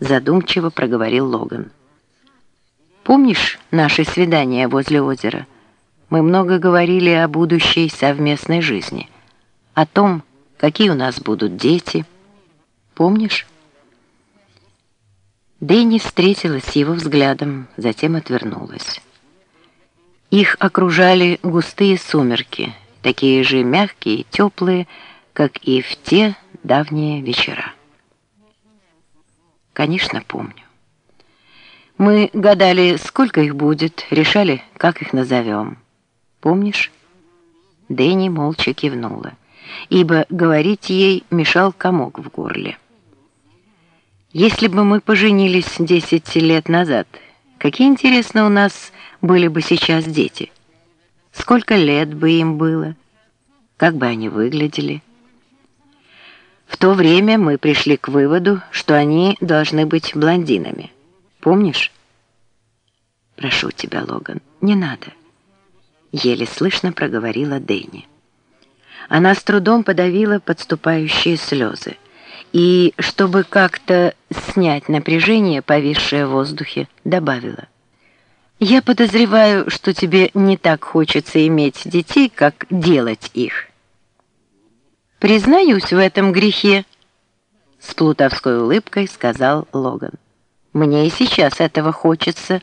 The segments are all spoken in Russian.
задумчиво проговорил Логан. Помнишь наше свидание возле озера? Мы много говорили о будущей совместной жизни, о том, какие у нас будут дети. Помнишь? Дэнни встретилась с его взглядом, затем отвернулась. Их окружали густые сумерки, такие же мягкие и теплые, как и в те давние вечера. Конечно, помню. Мы гадали, сколько их будет, решали, как их назовем. Помнишь? Дэнни молча кивнула, ибо говорить ей мешал комок в горле. Если бы мы поженились десять лет назад, какие, интересно, у нас были бы сейчас дети? Сколько лет бы им было? Как бы они выглядели? То время мы пришли к выводу, что они должны быть блондинами. Помнишь? Прошу тебя, Логан, не надо. Еле слышно проговорила Дэнни. Она с трудом подавила подступающие слезы и, чтобы как-то снять напряжение, повисшее в воздухе, добавила. «Я подозреваю, что тебе не так хочется иметь детей, как делать их». «Признаюсь в этом грехе», — с плутовской улыбкой сказал Логан. Мне и сейчас этого хочется.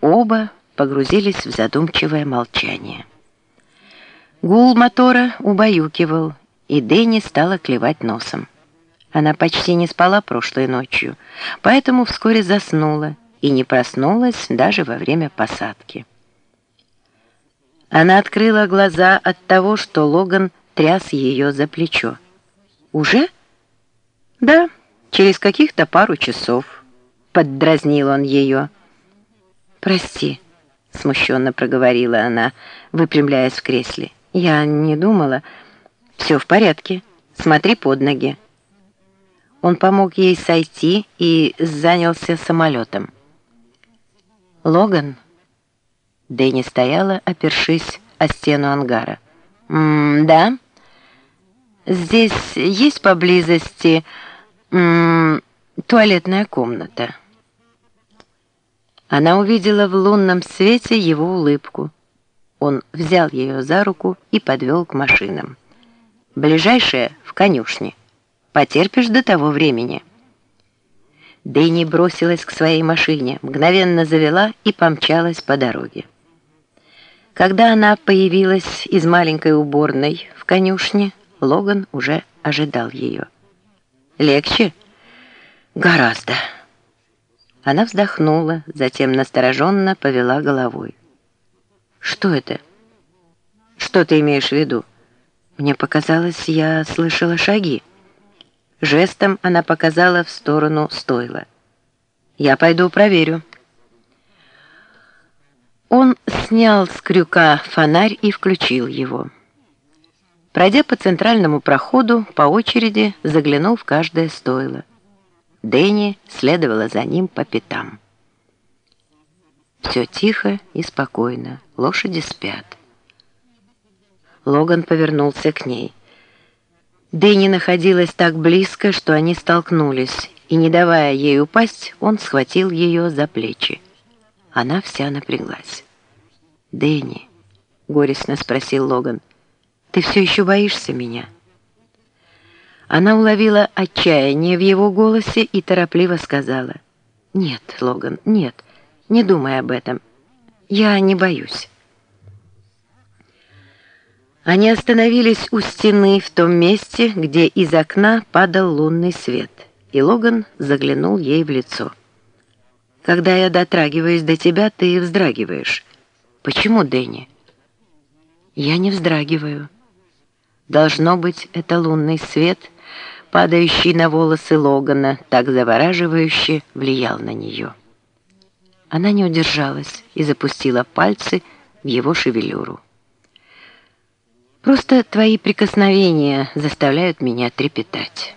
Оба погрузились в задумчивое молчание. Гул мотора убаюкивал, и Дэнни стала клевать носом. Она почти не спала прошлой ночью, поэтому вскоре заснула и не проснулась даже во время посадки. Она открыла глаза от того, что Логан тряс ее за плечо. «Уже?» «Да». Через каких-то пару часов поддразнил он ее. «Прости», — смущенно проговорила она, выпрямляясь в кресле. «Я не думала. Все в порядке. Смотри под ноги». Он помог ей сойти и занялся самолетом. «Логан?» Дэнни стояла, опершись о стену ангара. «М «Да? Здесь есть поблизости...» М -м, туалетная комната. Она увидела в лунном свете его улыбку. Он взял ее за руку и подвел к машинам. Ближайшая в конюшне. Потерпишь до того времени. Дэнни бросилась к своей машине, мгновенно завела и помчалась по дороге. Когда она появилась из маленькой уборной в конюшне, Логан уже ожидал ее. Легче? Гораздо. Она вздохнула, затем настороженно повела головой. Что это? Что ты имеешь в виду? Мне показалось, я слышала шаги. Жестом она показала в сторону стойла. Я пойду проверю. Он снял с крюка фонарь и включил его. Пройдя по центральному проходу, по очереди заглянул в каждое стойло. Дэнни следовала за ним по пятам. Все тихо и спокойно, лошади спят. Логан повернулся к ней. Дэнни находилась так близко, что они столкнулись, и, не давая ей упасть, он схватил ее за плечи. Она вся напряглась. «Дэнни», — горестно спросил Логан, — ты все еще боишься меня?» Она уловила отчаяние в его голосе и торопливо сказала. «Нет, Логан, нет, не думай об этом. Я не боюсь». Они остановились у стены в том месте, где из окна падал лунный свет, и Логан заглянул ей в лицо. «Когда я дотрагиваюсь до тебя, ты вздрагиваешь. Почему, Дэнни?» «Я не вздрагиваю». Должно быть, это лунный свет, падающий на волосы Логана, так завораживающе влиял на нее. Она не удержалась и запустила пальцы в его шевелюру. Просто твои прикосновения заставляют меня трепетать.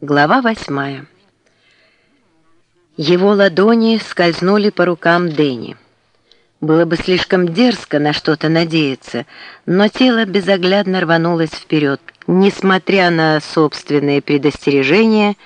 Глава восьмая. Его ладони скользнули по рукам Дэнни. Было бы слишком дерзко на что-то надеяться, но тело безоглядно рванулось вперед, несмотря на собственные предостережения,